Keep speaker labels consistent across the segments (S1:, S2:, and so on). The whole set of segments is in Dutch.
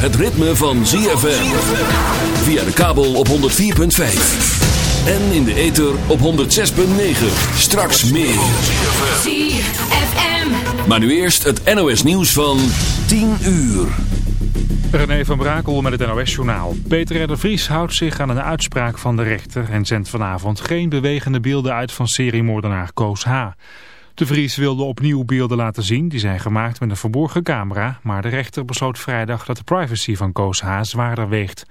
S1: het ritme van ZFM. Via de kabel op 104.5. En in de ether op 106.9. Straks meer.
S2: ZFM.
S1: Maar nu eerst het NOS nieuws van 10 uur.
S3: René van Brakel met het NOS-journaal. Peter R. de Vries houdt zich aan een uitspraak van de rechter... en zendt vanavond geen bewegende beelden uit van seriemoordenaar Koos H. De Vries wilde opnieuw beelden laten zien. Die zijn gemaakt met een verborgen camera. Maar de rechter besloot vrijdag dat de privacy van Koos H. zwaarder weegt.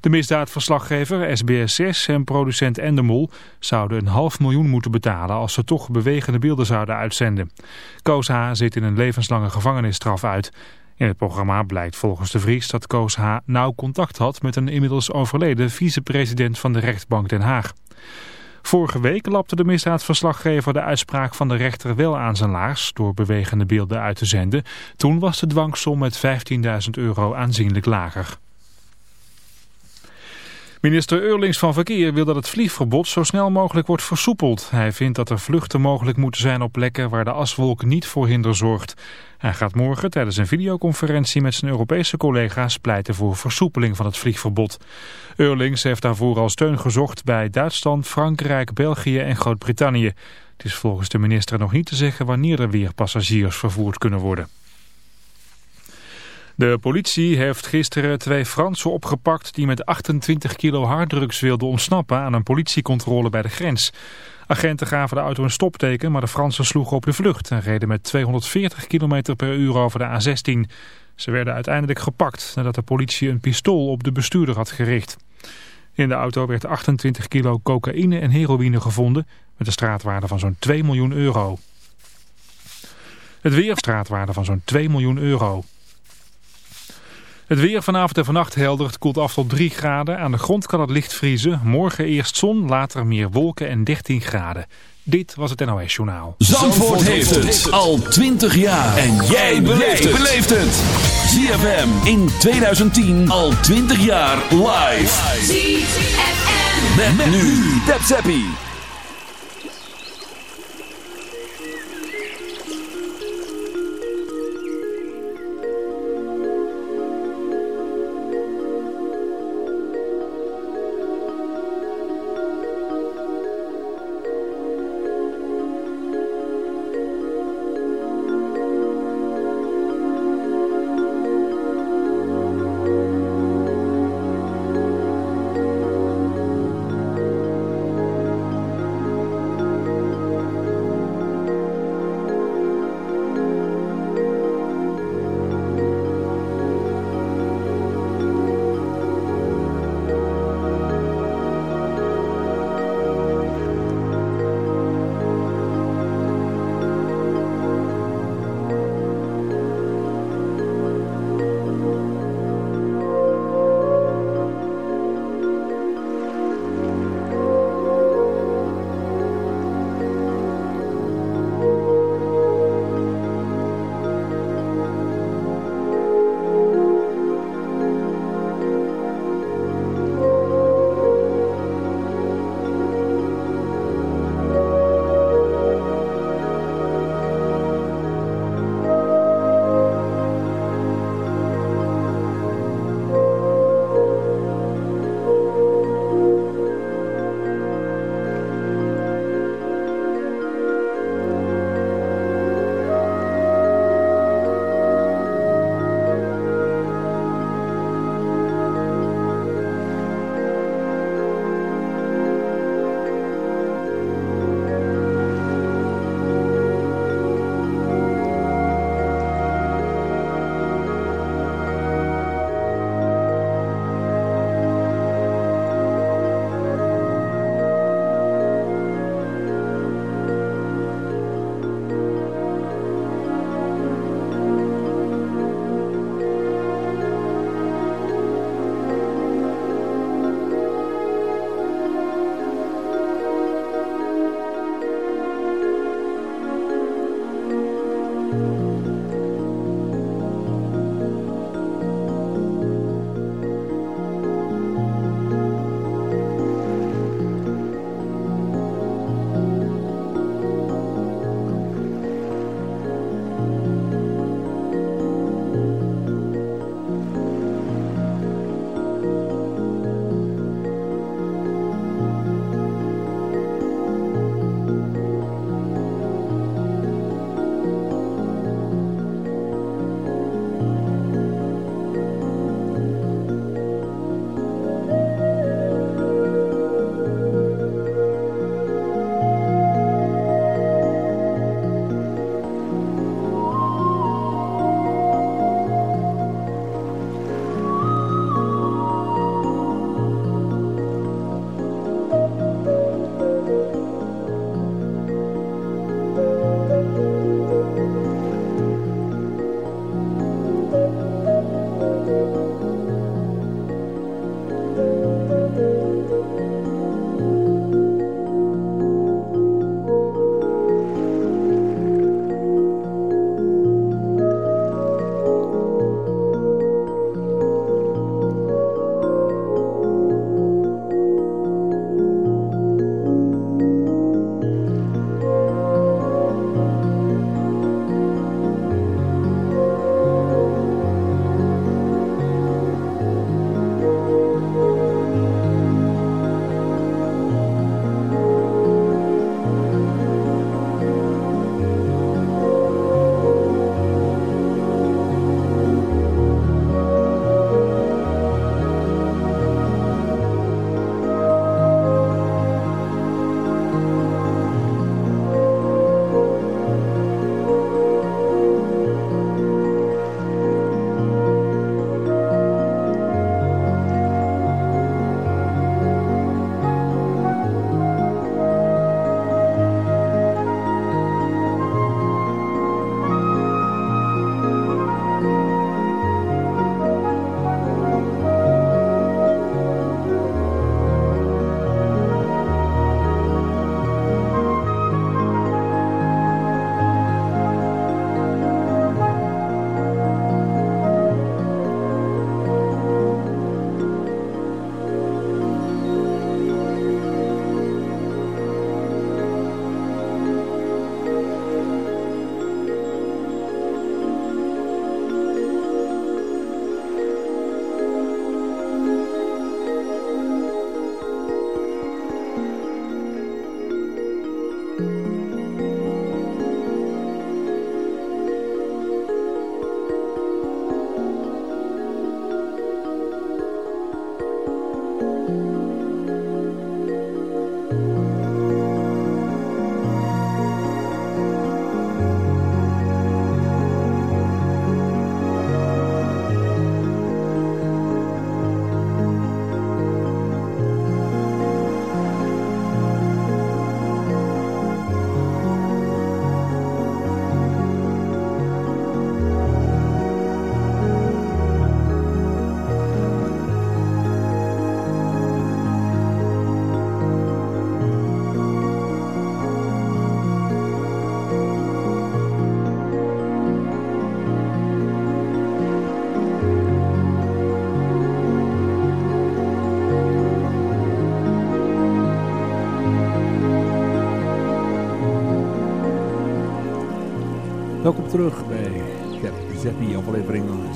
S3: De misdaadverslaggever, SBS6 en producent Endemol zouden een half miljoen moeten betalen als ze toch bewegende beelden zouden uitzenden. Koos H. zit in een levenslange gevangenisstraf uit. In het programma blijkt volgens de Vries dat Koos H. nauw contact had met een inmiddels overleden vicepresident van de rechtbank Den Haag. Vorige week lapte de misdaadverslaggever de uitspraak van de rechter wel aan zijn laars door bewegende beelden uit te zenden. Toen was de dwangsom met 15.000 euro aanzienlijk lager. Minister Eurlings van Verkeer wil dat het vliegverbod zo snel mogelijk wordt versoepeld. Hij vindt dat er vluchten mogelijk moeten zijn op plekken waar de aswolk niet voor hinder zorgt. Hij gaat morgen tijdens een videoconferentie met zijn Europese collega's pleiten voor versoepeling van het vliegverbod. Eurlings heeft daarvoor al steun gezocht bij Duitsland, Frankrijk, België en Groot-Brittannië. Het is volgens de minister nog niet te zeggen wanneer er weer passagiers vervoerd kunnen worden. De politie heeft gisteren twee Fransen opgepakt die met 28 kilo harddrugs wilden ontsnappen aan een politiecontrole bij de grens. Agenten gaven de auto een stopteken, maar de Fransen sloegen op de vlucht en reden met 240 km per uur over de A16. Ze werden uiteindelijk gepakt nadat de politie een pistool op de bestuurder had gericht. In de auto werd 28 kilo cocaïne en heroïne gevonden met een straatwaarde van zo'n 2 miljoen euro. Het weer straatwaarde van zo'n 2 miljoen euro. Het weer vanavond en vannacht helder. Het koelt af tot 3 graden. Aan de grond kan het licht vriezen. Morgen eerst zon, later meer wolken en 13 graden. Dit was het NOS Journaal.
S1: Zandvoort heeft het al 20 jaar. En jij beleeft het. ZFM in 2010 al 20 jaar live.
S2: ZFM.
S1: Met, nu. Tap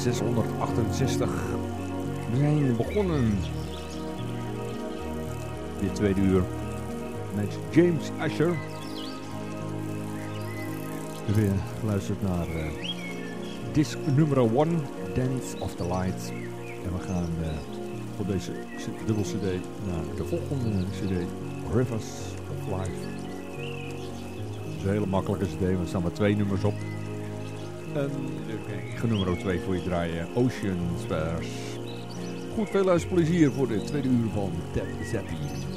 S4: 668. We zijn begonnen dit tweede uur met James Asher. We geluisterd naar uh, disc nummer 1, Dance of the Light. En we gaan uh, voor deze dubbel cd naar de volgende cd, Rivers of Life. Het is een hele makkelijke cd, er staan maar twee nummers op. En ik ga nummer 2 voor je draaien, Ocean Spars. Goed, veel luisterplezier voor de tweede uur van Tap Zappie.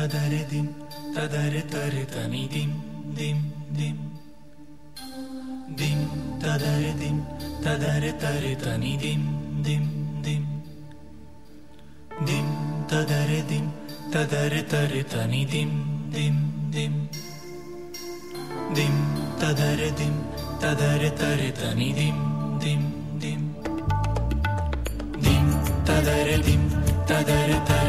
S5: tadare dim, tadare tare tani dim, dim, dim. Dim, tadare dim, tadare tare tani dim, dim, dim. Dim, tadare dim, tadare tare tani dim, dim, dim. Dim, tadare dim, tadare tare tani dim, dim, dim. Dim, tadare dim, tadare tare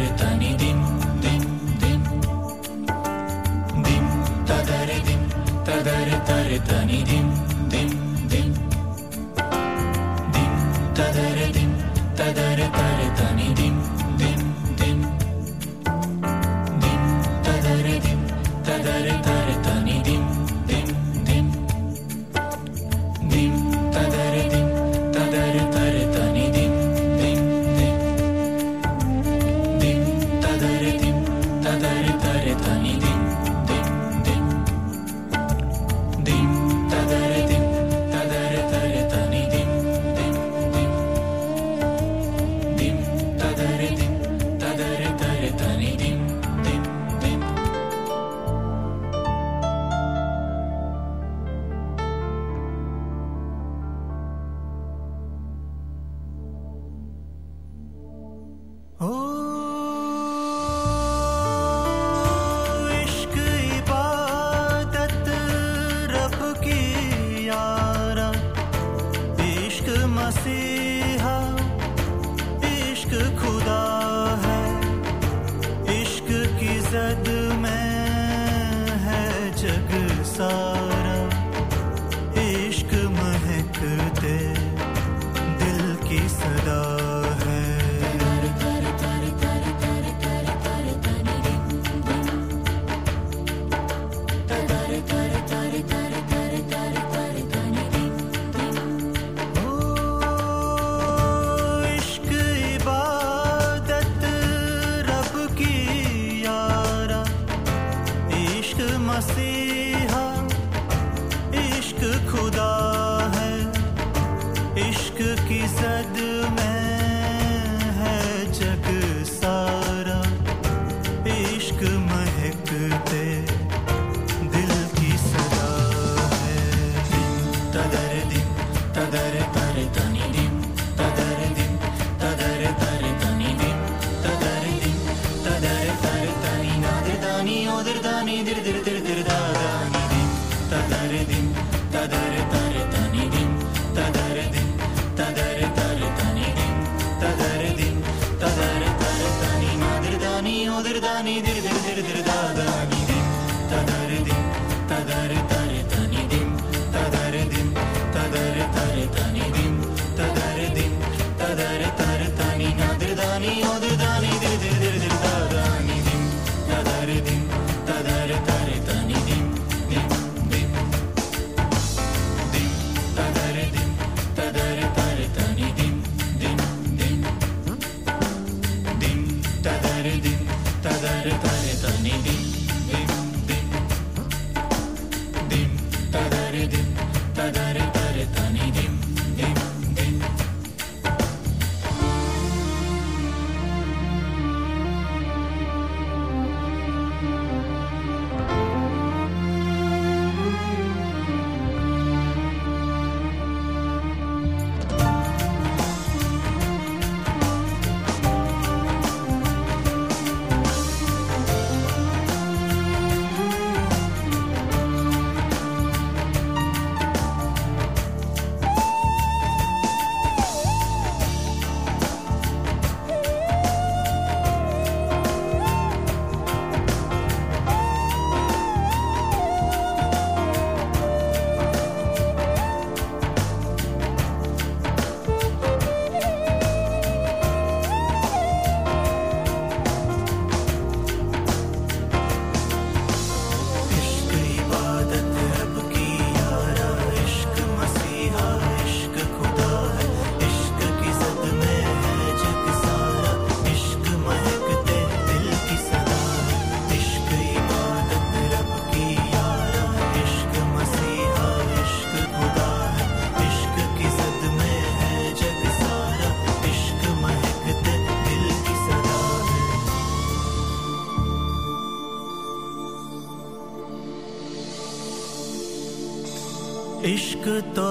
S5: muerto.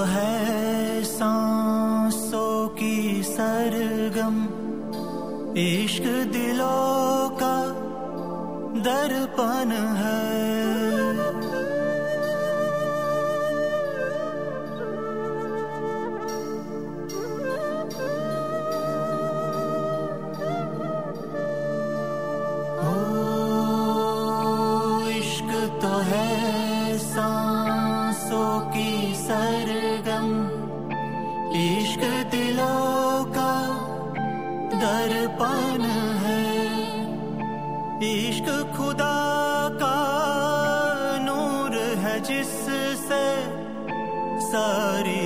S5: सरगम इश्क दिलों का दर्पण है इश्क खुदा का नूर है जिससे सारी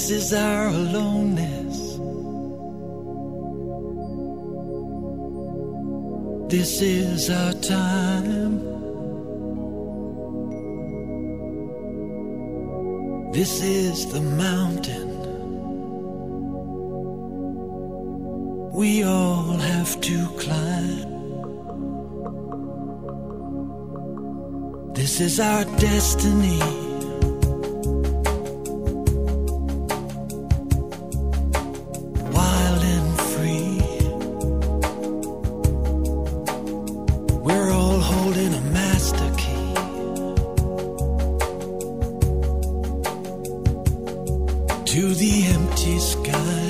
S6: This is our aloneness. This is our time. This is the mountain we all have to climb. This is our destiny. To the empty sky.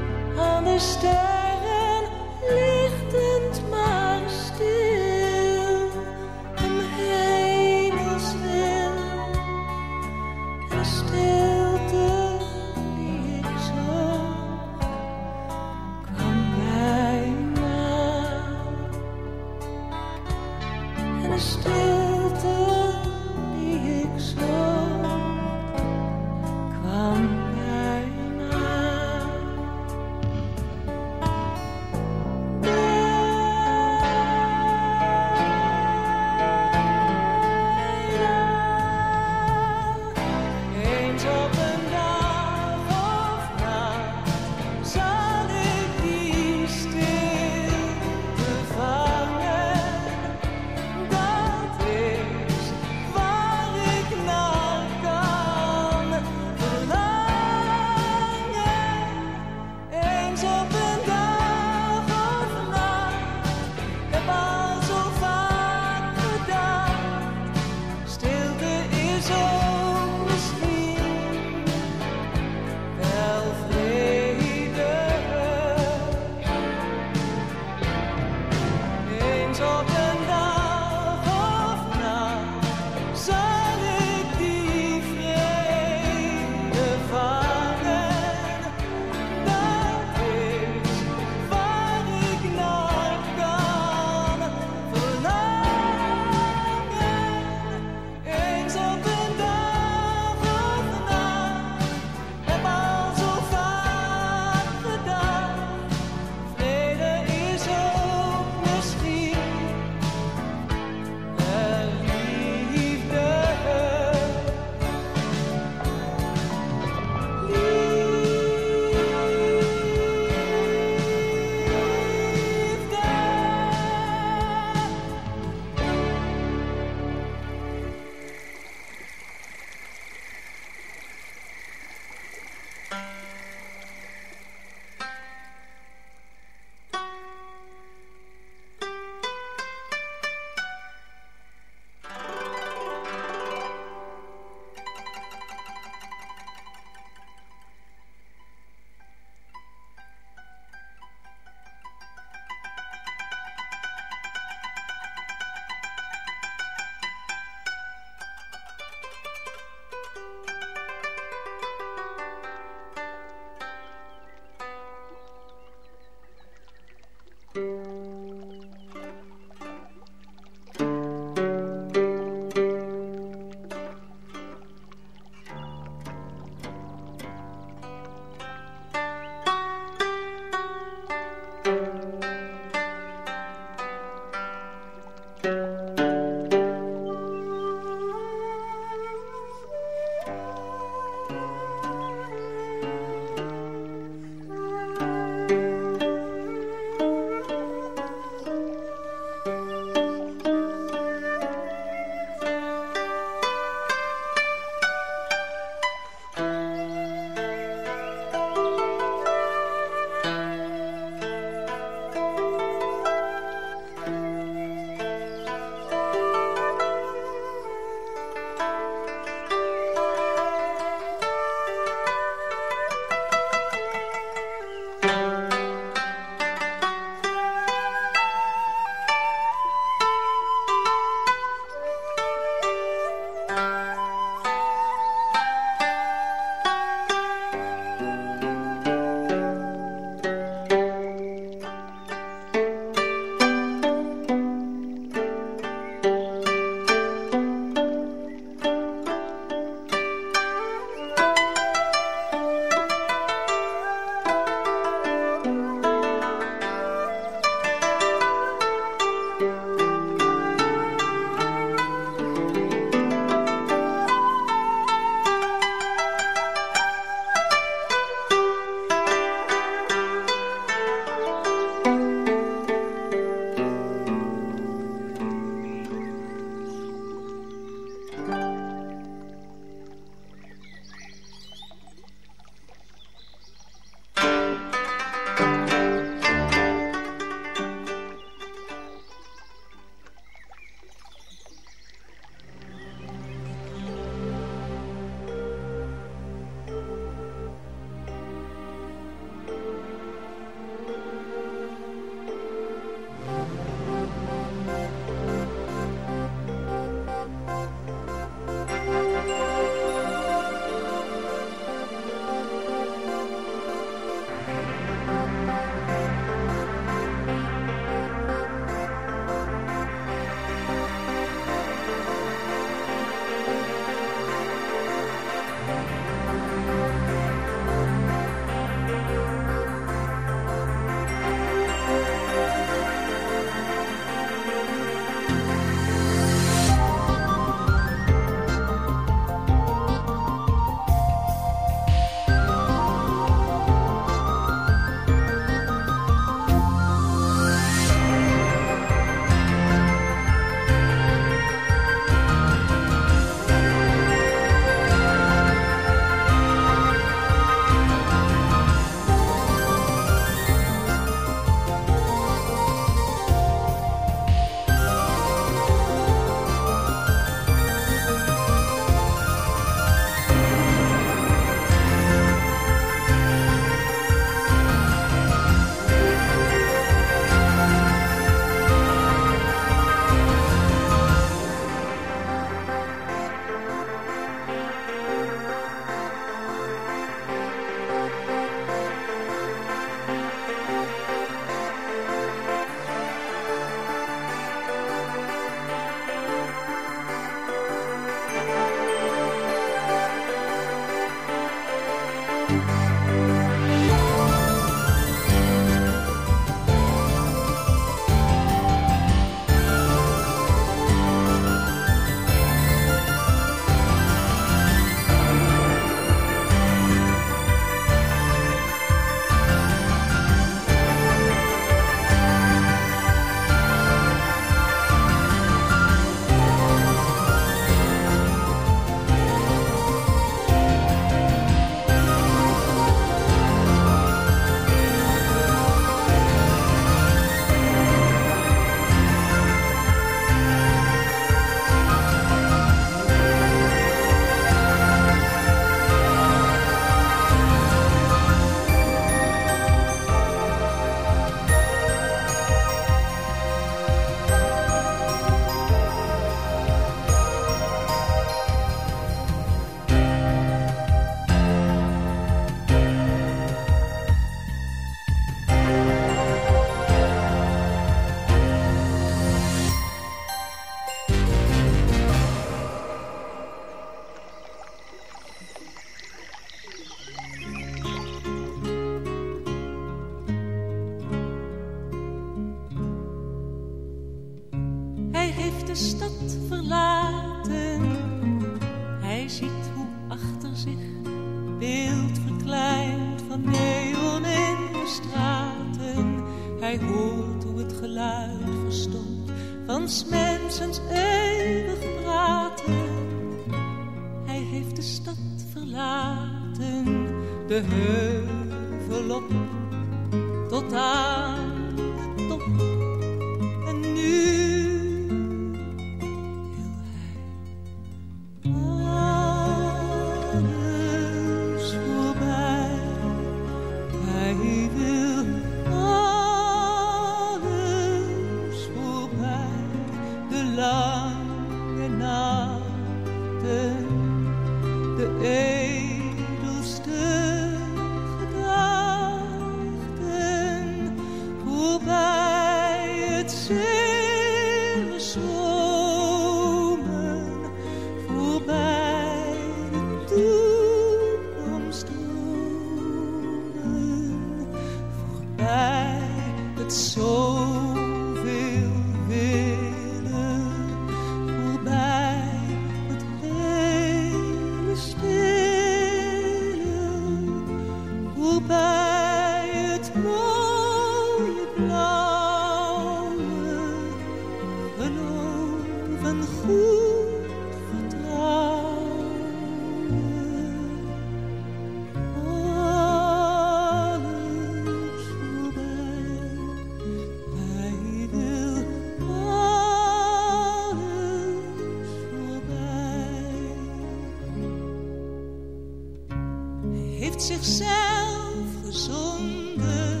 S7: heeft zichzelf gezonden.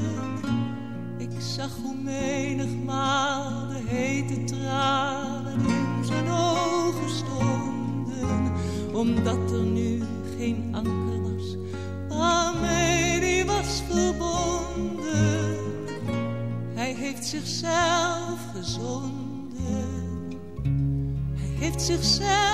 S7: Ik zag hoe menigmaal de hete tranen in zijn ogen stonden, omdat er nu geen anker was waarmee die was verbonden. Hij heeft zichzelf gezonden, hij heeft zichzelf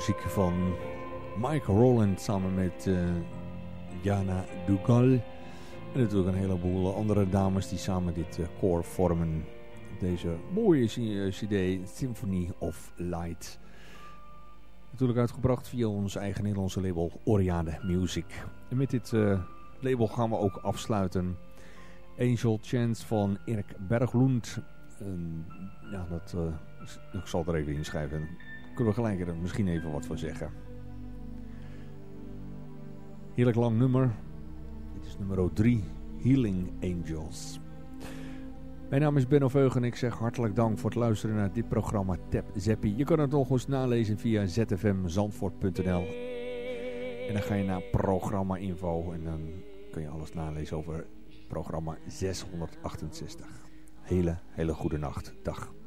S4: muziek van Mike Rowland samen met uh, Jana Dugal. En natuurlijk een heleboel andere dames die samen dit uh, koor vormen. Deze mooie cd Symphony of Light. Natuurlijk uitgebracht via ons eigen Nederlandse label Oriade Music. En met dit label gaan we ook afsluiten. Angel Chance van Erik Berglund. Ja, dat, ik zal er even inschrijven. Kunnen we gelijk er misschien even wat van zeggen. Heerlijk lang nummer. Dit is nummer 3. Healing Angels. Mijn naam is Benno Veugen en ik zeg hartelijk dank voor het luisteren naar dit programma Tap Zeppi. Je kan het nog eens nalezen via zfmzandvoort.nl En dan ga je naar programma info en dan kun je alles nalezen over programma 668. Hele, hele goede nacht. Dag.